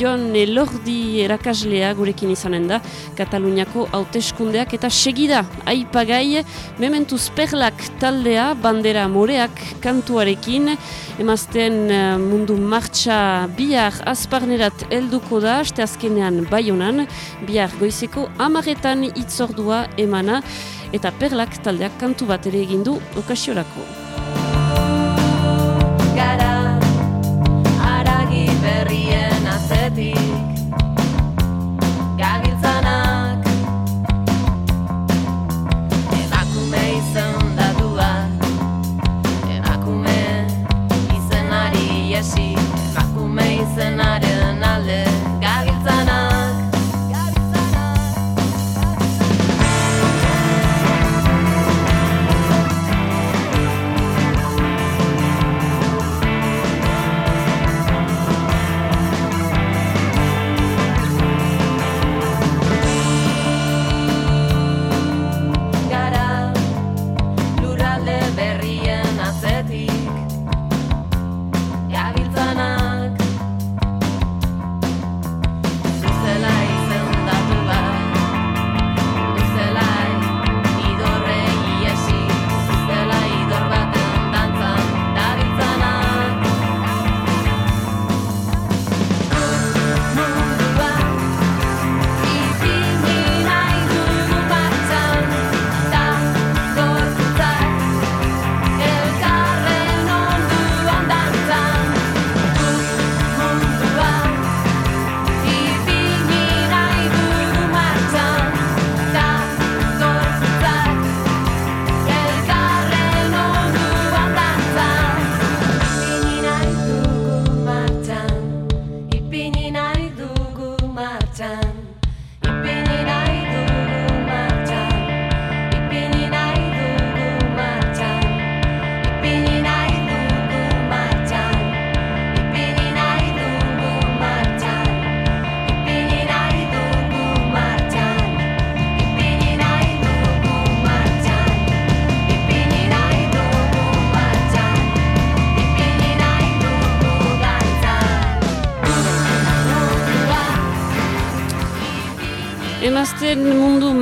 John Elordi erakaslea gurekin izanen da Kataluniako hauteskundeak eta segida aipagai mementuz perlak taldea bandera moreak kantuarekin emazten mundu martxa bihar azparnerat helduko da aste azkenean baionan bihar goizeko amaretan itzordua emana eta perlak taldeak kantu bat ere egin du okasiorako.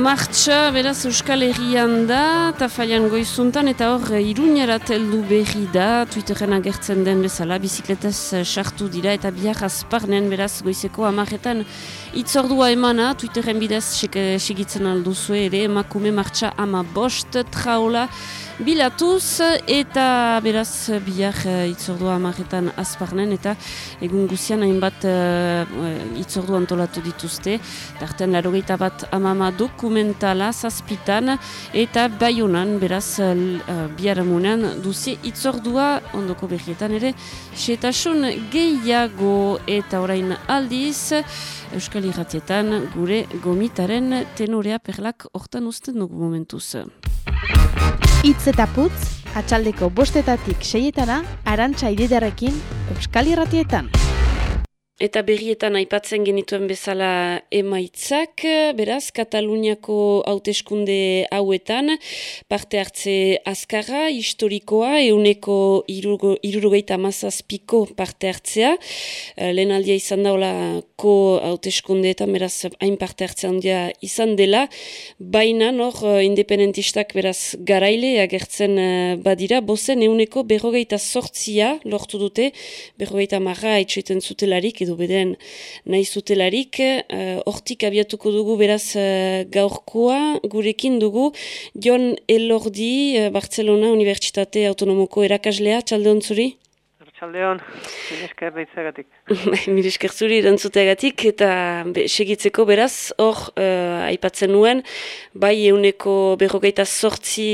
Martxa, beraz Euskal Herrian da, eta goizuntan, eta hor iruñera teldu berri da, Twitteren agertzen den bezala, bizikletaz eh, sartu dira, eta bihar azparnen, beraz goizeko amarretan itzordua emana, Twitteren bidez segitzen alduzue ere, emakume martxa ama bost, traola, bilatuz eta beraz bihar uh, itzordua amaretan azparnen eta egun guzian hainbat uh, itzordu antolatu dituzte. Darten larogeita bat amama dokumentala zazpitan eta baiunan beraz uh, bihar amunan duzi itzordua ondoko berrietan ere setasun gehiago eta orain aldiz Euskal Irratietan gure gomitaren tenorea perlak hortan usten dugu momentuz. Itz eta putz, atxaldeko bostetatik seietana, arantxa ididarekin, Euskal Irratietan. Eta berrietan aipatzen genituen bezala emaitzak, beraz, Kataluniako hauteskunde hauetan, parte hartze azkarra, historikoa, euneko irurogeita mazazpiko parte hartzea. Eh, lehen aldia izan daula ko hauteskundeetan, beraz, hain parte hartzea handia izan dela, baina nor eh, independentistak beraz garaile agertzen eh, badira, bozen euneko berrogeita sortzia lortu dute, berrogeita marra haitxoiten zutelarik, edo beden nahi zutelarik. Eh, hortik uh, abiatuko dugu beraz uh, gaurkoa gurekin dugu Jon Elordi, uh, Barcelona Unibertsitate Autonomoko erakaslea, txalde hontzuri? Txaldeon, miresker deitzagatik. miresker zuri erantzuteagatik eta be, segitzeko beraz, hor, uh, aipatzen nuen, bai euneko berrogeita sortzi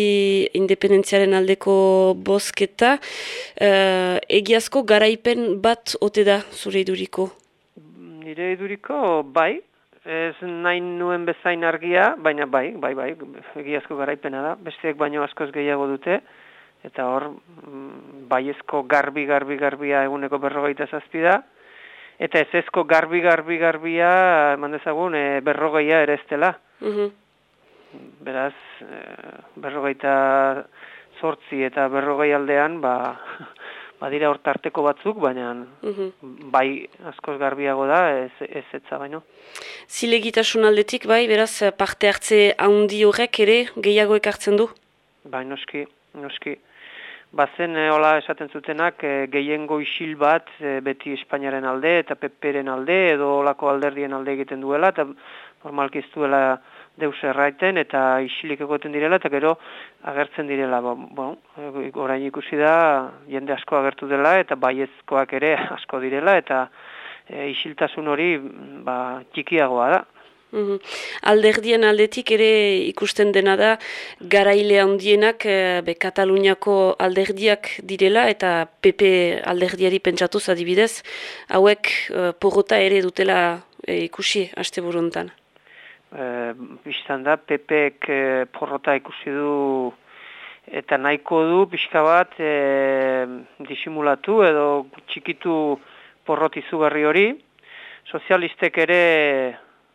independentziaren aldeko bosketa, uh, egiazko garaipen bat ote da zure iduriko? Nire iduriko, bai, ez nahi nuen bezain argia, baina bai, bai, bai, egiazko garaipena da, besteek baino askoz gehiago dute, eta hor mm, baiezko garbi garbi garbia eguneko berrogeita zazpi da eta ez ezko garbi garbi garbia eman dezagun e, berrogeia ere estela mhm. beraz e, berrogeita zortzi eta berrogei aldean ba, badira hor tarteko batzuk, baina mhm. bai askoz garbiago da, ez, ez etza baino. Zilegitasun aldetik bai, beraz parte hartze handi horrek ere gehiago ekartzen du? Bai, noski, noski bazen e, hola esaten zutenak e, gehiengo isil bat e, beti Espainiaren alde eta Peperen alde edo olako alderdien alde egiten duela eta normalki ez duela deus erraiten eta isilik egoten direla eta gero agertzen direla. Bo, bon, orain ikusi da jende asko agertu dela eta baiezkoak ere asko direla eta e, isiltasun hori ba, txikiagoa da. Mhm. Alderdien aldetik ere ikusten dena da garaile handienak e, be Kataluniako alderdiak direla eta PP alderdiari pentsatuz adibidez hauek e, porrota ere dutela e, ikusi aste buruntan. E, Bistan da PPek e, porrota ikusi du eta nahiko du pixka bat e, disimulatu edo txikitu porroti zugarri hori. Sozialistek ere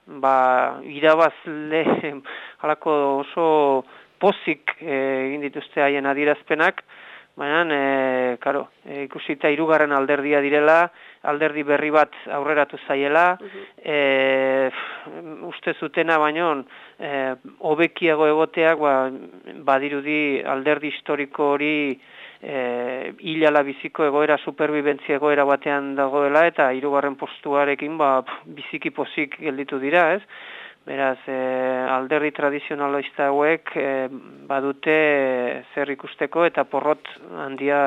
ba, irabazle halako oso pozik eh, egin dituzte haien adirazpenak, baina, e, karo, e, ikusita irugarren alderdia direla, alderdi berri bat aurreratu zaiela, mm uste zutena baino, e, obekiago egoteak, ba, badirudi alderdi historiko hori e, hilala biziko egoera, superbibentzia egoera batean dagoela, eta hirugarren postuarekin ba, biziki pozik gelditu dira, ez? Beraz, e, alderri tradizionaloista hauek e, badute zer ikusteko eta porrot handia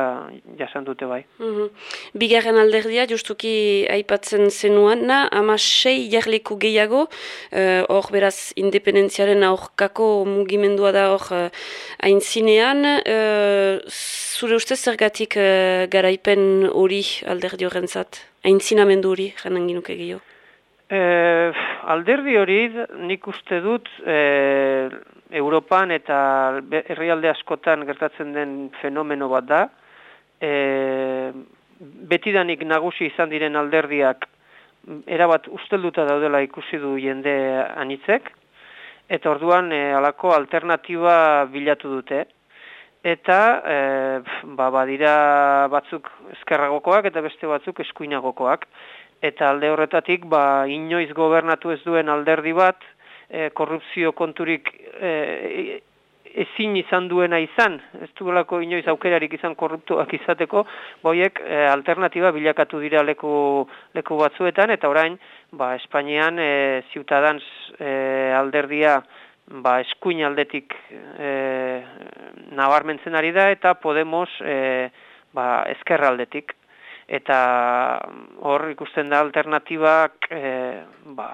jasan dute bai. Mm Bigarren alderdia, justuki aipatzen zenuan, na, ama sei jarleku gehiago, e, hor uh, beraz independentziaren aurkako mugimendua da hor aintzinean, uh, zure ustez zergatik uh, garaipen hori alderdi horrentzat, aintzinamendu hori, janan ginuke gehiago? E, alderdi hori nik uste dut e, Europan eta herrialde askotan gertatzen den fenomeno bat da. E, betidanik nagusi izan diren alderdiak erabat ustelduta daudela ikusi du jende anitzek. Eta orduan e, alako alternatiba bilatu dute. Eta e, ba, badira batzuk ezkerragokoak eta beste batzuk eskuinagokoak eta alde horretatik ba inoiz gobernatu ez duen alderdi bat e, korrupzio konturik e, ezin izan duena izan, ez duelako inoiz aukerarik izan korruptuak izateko, boiek e, alternatiba bilakatu dira leku, leku batzuetan, eta orain, ba, Espainian e, ziutadans e, alderdia ba, eskuin aldetik e, nabarmentzen ari da, eta Podemos e, ba, ezkerra aldetik. Eta hor ikusten da alternatibak e, ba,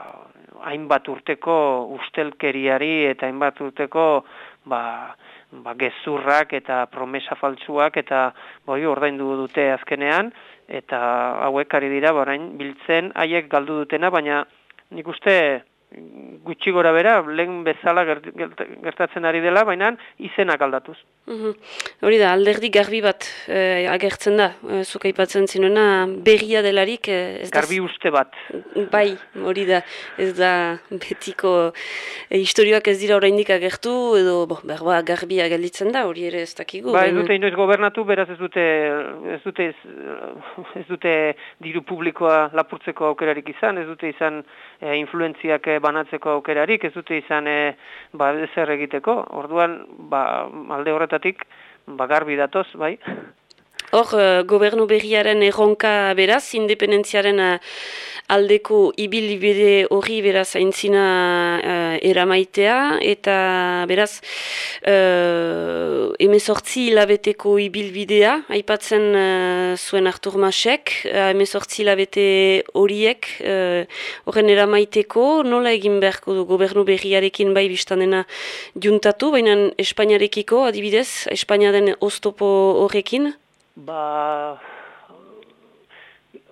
hainbat urteko ustelkeriari eta hainbat urteko ba, ba, gezurrak eta promesa faltsuak eta boi ordaindu dute azkenean. Eta hauek ari dira orain biltzen haiek galdu dutena baina nik uste gutxi gora bera, lehen bezala gertatzen ari dela, baina izenak aldatuz. Mhm. Hori da, alderdi garbi bat eh, agertzen da, e, zuk aipatzen zinuena, berria delarik... Eh, ez garbi uste bat. Bai, hori da, ez da betiko e, historioak ez dira oraindik agertu, edo bo, berba garbia gelditzen da, hori ere ez dakigu. Ba, ez dute inoiz gobernatu, beraz ez dute, ez dute, ez dute diru publikoa lapurtzeko aukerarik izan, ez dute izan e, influenziak banatzeko aukerarik, ez dute izan e, ba, zer egiteko. Orduan, ba, alde horretatik, ba, garbi datoz, bai. Hor, uh, gobernu berriaren erronka beraz, independentziaren uh, aldeko ibilbide hori beraz aintzina uh, eramaitea, eta beraz, uh, emezortzi hilabeteko ibilbidea, aipatzen uh, zuen Artur Masek, uh, emezortzi hilabete horiek, horren uh, eramaiteko, nola egin beharko du gobernu berriarekin bai biztanena juntatu, baina Espainiarekiko, adibidez, Espainiaren oztopo horrekin? Ba,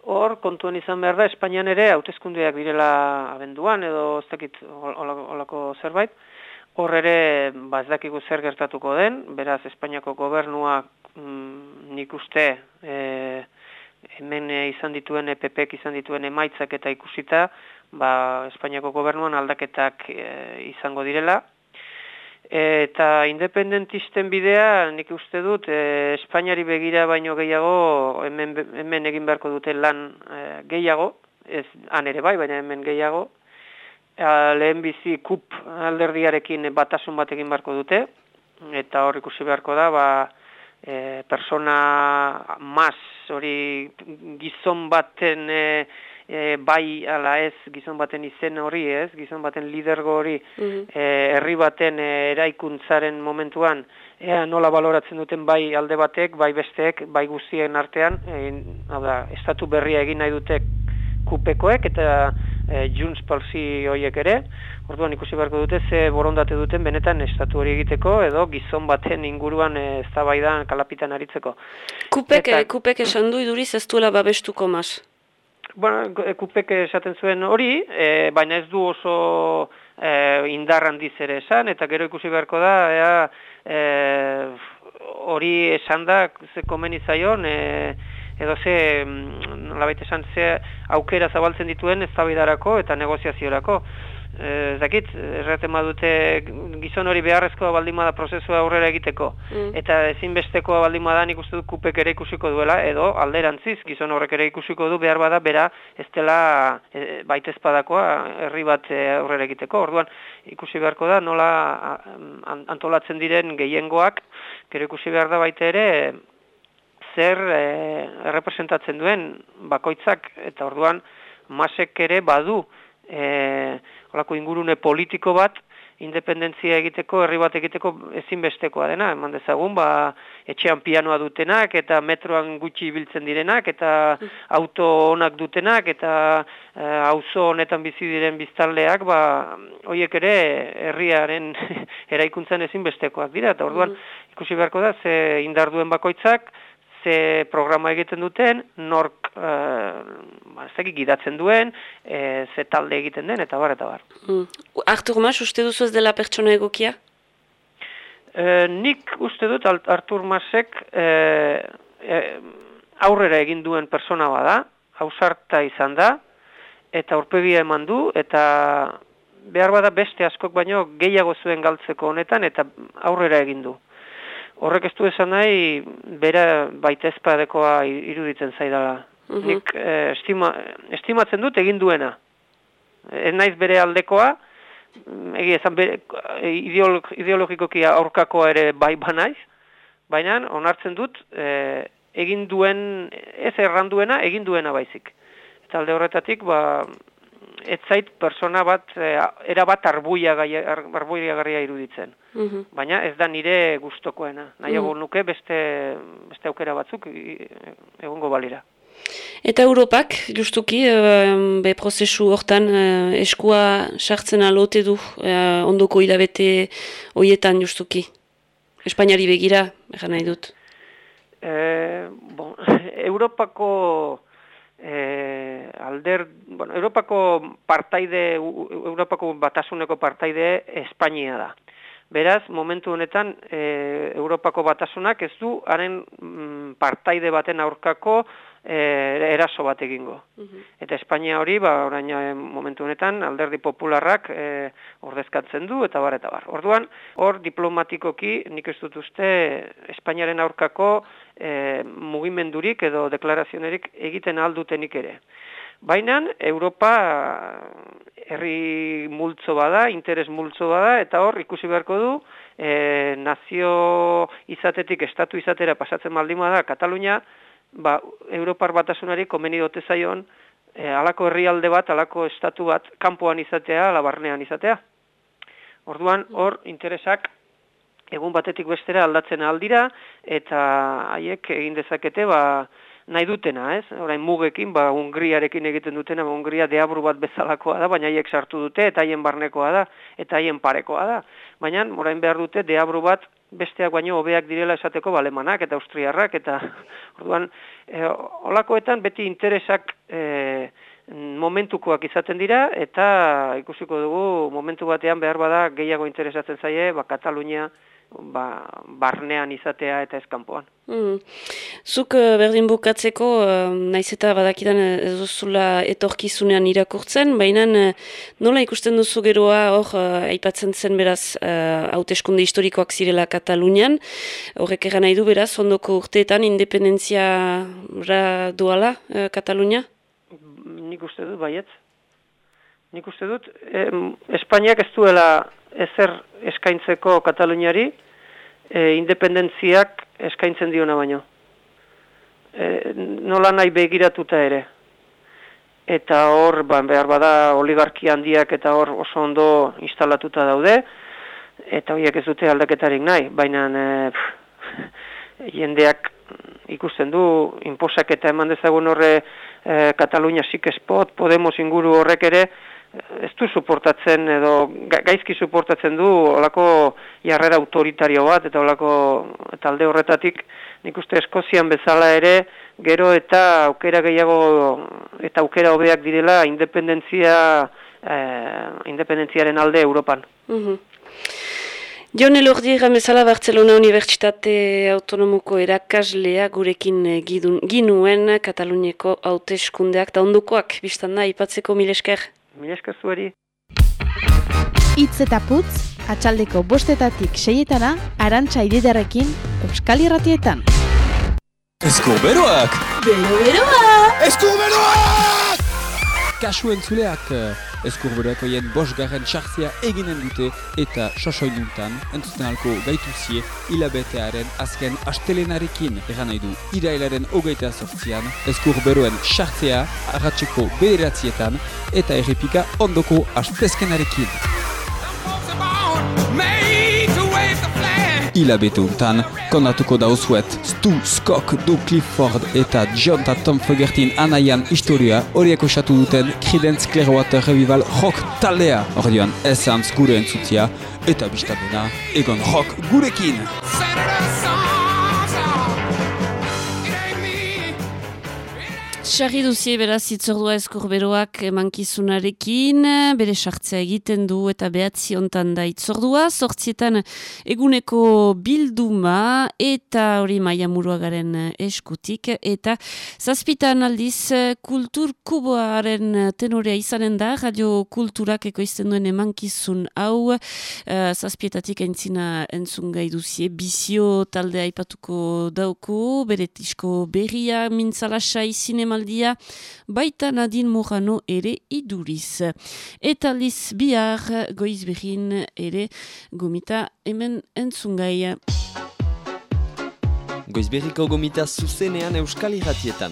hor, kontuan izan behar da, Espainian ere, hautezkundeak direla abenduan, edo ez dakit olako zerbait, hor ere, ba, ez dakigu zer gertatuko den, beraz, Espainiako gobernua mm, nik uste, e, hemen izan dituen, EPPek izan dituen emaitzak eta ikusita, ba, Espainiako gobernuan aldaketak e, izango direla, Eta independentisten bidea, nik uste dut, e, Espainiari begira baino gehiago, hemen, hemen egin beharko dute lan e, gehiago, ez han ere bai, baina hemen gehiago. A, lehen bizi kup alderdiarekin batasun bat egin beharko dute, eta hor ikusi beharko da, ba, e, persona mas, hori gizon baten... E, e, bai ala ez gizon baten izen hori ez, gizon baten lidergo hori mm herri baten e, eraikuntzaren momentuan ea nola baloratzen duten bai alde batek, bai besteek, bai guztien artean, e, da, estatu berria egin nahi dute kupekoek eta e, Junts Palsi horiek ere, orduan ikusi beharko dute ze borondate duten benetan estatu hori egiteko edo gizon baten inguruan e, eztabaidan kalapitan aritzeko. Kupek, eta, kupek esan du iduriz ez duela babestuko mas? Bueno, ekupek esaten zuen hori, e, baina ez du oso e, indar handiz ere esan, eta gero ikusi beharko da, ea, e, hori esan da, ze komeni zaion, e, edo ze, mm, nolabait esan, ze aukera zabaltzen dituen ez eta negoziaziorako ez dakit, erraten badute gizon hori beharrezkoa baldima da prozesua aurrera egiteko. Mm. Eta ezinbestekoa baldima da nik uste du kupek ere ikusiko duela, edo alderantziz gizon horrek ere ikusiko du behar bada bera ez dela e, baitezpadakoa herri bat e, aurrera egiteko. Orduan ikusi beharko da nola antolatzen diren gehiengoak, gero ikusi behar da baita ere zer e, representatzen duen bakoitzak eta orduan masek ere badu e, olako ingurune politiko bat, independentzia egiteko, herri bat egiteko ezinbestekoa dena, eman dezagun, ba, etxean pianoa dutenak, eta metroan gutxi ibiltzen direnak, eta auto onak dutenak, eta e, auzo honetan bizi diren biztalleak, ba, hoiek ere herriaren eraikuntzan ezinbestekoak dira, eta orduan ikusi beharko da, ze indar duen bakoitzak, ze programa egiten duten, nork e, ba, gidatzen duen, e, ze talde egiten den, eta bar, eta bar. Mm. Artur Mas, uste duzu ez dela pertsona egokia? E, nik uste dut Artur Masek e, e, aurrera egin duen persona bada, hausarta izan da, eta urpegia eman du, eta behar bada beste askok baino gehiago zuen galtzeko honetan, eta aurrera egin du horrek ez du esan nahi, bera baita ezpadekoa iruditzen zaidala. Mhm. Nik eh, estima, estimatzen dut egin duena. Ez naiz bere aldekoa, mm, egia esan ideolog, ideologikoki aurkakoa ere bai banaiz, baina onartzen dut e, egin duen, ez erranduena, egin duena baizik. Eta alde horretatik, ba, ez zait persona bat, e, era bat arbuia, garria iruditzen. Mhm. Baina ez da nire gustokoena. Nahiago Mhm. nuke beste, beste aukera batzuk egongo balira. Eta Europak, justuki, eh, be prozesu hortan eh, eskua sartzen alote du eh, ondoko hilabete hoietan justuki. Espainiari begira, egan nahi dut. E, bon, Europako e, alder, bueno, Europako partaide, Europako batasuneko partaide Espainia da. Beraz, momentu honetan, e, Europako batasunak ez du haren mm, partaide baten aurkako e, eraso bat egingo. Eta Espainia hori, ba, orain eh, momentu honetan, alderdi popularrak e, ordezkatzen du, eta bar, eta bar. Orduan, hor diplomatikoki nik ez dut uste Espainiaren aurkako e, mugimendurik edo deklarazionerik egiten aldutenik ere. Baina, Europa herri multzo bada, interes multzo bada, eta hor ikusi beharko du, e, nazio izatetik estatu izatera pasatzen baldin bada Katalunia, ba, Europar batasunari komeni dote zaion, e, alako herrialde bat, alako estatu bat, kanpoan izatea, labarnean izatea. Orduan, hor, interesak egun batetik bestera aldatzen aldira, eta haiek egin dezakete, ba, nahi dutena, ez? Orain mugekin, ba, Hungriarekin egiten dutena, ba, Hungria deabru bat bezalakoa da, baina haiek sartu dute, eta haien barnekoa da, eta haien parekoa da. Baina, orain behar dute, deabru bat besteak baino hobeak direla esateko balemanak eta austriarrak, eta orduan, e, olakoetan beti interesak e, momentukoak izaten dira, eta ikusiko dugu momentu batean behar bada gehiago interesatzen zaie, ba, Katalunia, ba, barnean izatea eta eskanpoan. Mm. Zuk eh, berdin bukatzeko, uh, naiz eta badakidan eh, ez duzula etorkizunean irakurtzen, baina eh, nola ikusten duzu geroa hor eh, aipatzen zen beraz hauteskunde historikoak zirela Katalunian, horrek egan nahi du beraz ondoko urteetan independentzia doala uh, Katalunia? Nik uste dut, baiet. Nik uste dut, em, Espainiak ez duela ezer eskaintzeko Kataluniari, e, independentziak eskaintzen diona baino. E, nola nahi begiratuta ere. Eta hor, ba, behar bada, oligarkia handiak eta hor oso ondo instalatuta daude, eta horiek ez dute aldaketarik nahi, baina e, jendeak ikusten du, inposak eta eman dezagun horre e, Katalunia spot, Podemos inguru horrek ere, ez du suportatzen edo ga- gaizki suportatzen du olako jarrera autoritario bat eta olako eta alde horretatik nik uste Eskozian bezala ere gero eta aukera gehiago eta aukera hobeak direla independentzia eh, independentziaren alde Europan. Mhm. Jon Elordi bezala Barcelona Unibertsitate Autonomoko erakaslea gurekin eh, gidun, ginuen Katalunieko hauteskundeak eta ondukoak biztan da, ipatzeko mil esker zuari. Itz eta putz, atxaldeko bostetatik seietana, arantxa ididarekin, Euskal Irratietan. Eskurberoak! Bero beroa! Kasu entzuleak, eskurberoak oien bosgarren txartzia eginen dute eta sosoinuntan entzuten alko gaituzie hilabetearen azken astelenarekin eran nahi du irailaren hogeita sortzian eskurberoen txartzea arratseko bederatzietan eta errepika ondoko astezkenarekin. Hilabete untan, kondatuko dauzuet Stu Skok, Doug Clifford eta Jonta Tom Fogertin anaian historia horiek osatu duten Creedence Clearwater Revival rock taldea. Orduan esantz gure entzutzia eta biztadena egon rock gurekin. Sarri duzie beraz itzordua eskurberoak emankizunarekin, bere sartzea egiten du eta behatzi ontan da itzordua, sortzietan eguneko bilduma eta hori maia muruagaren eskutik, eta zazpitan aldiz kultur kuboaren tenorea izanen da, radio kulturak ekoizten duen emankizun hau, uh, zazpietatik entzina entzun gai duzie, bizio talde aipatuko dauko, bere tisko berria, mintzalasai, sinema zinemaldia, baita Nadine Morano ere iduriz. Eta liz bihar goiz behin ere gomita hemen entzungai. Goizberriko gomita zuzenean euskal irratietan.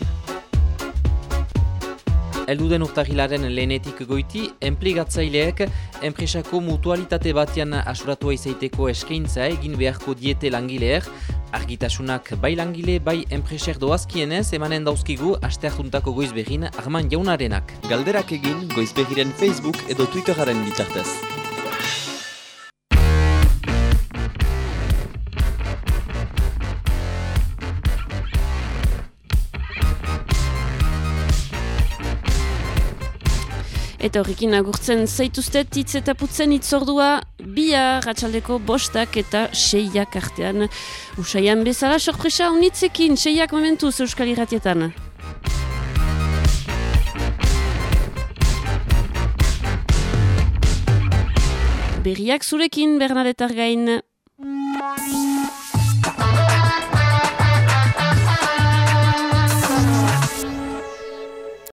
Elduden urtahilaren lehenetik goiti, enplegatzaileek enpresako mutualitate batean asuratua izaiteko eskaintza egin beharko diete langileer, argitasunak bai langile, bai enpreser doazkienez emanen dauzkigu aste hartuntako goizberin Arman Jaunarenak. Galderak egin goizbegiren Facebook edo Twitteraren bitartez. Eta horrekin agurtzen zaituztet hitz eta putzen itzordua bia ratxaldeko bostak eta seiak artean. Usaian bezala sorpresa unitzekin seiak momentuz euskal irratietan. Berriak zurekin Bernadetar gain.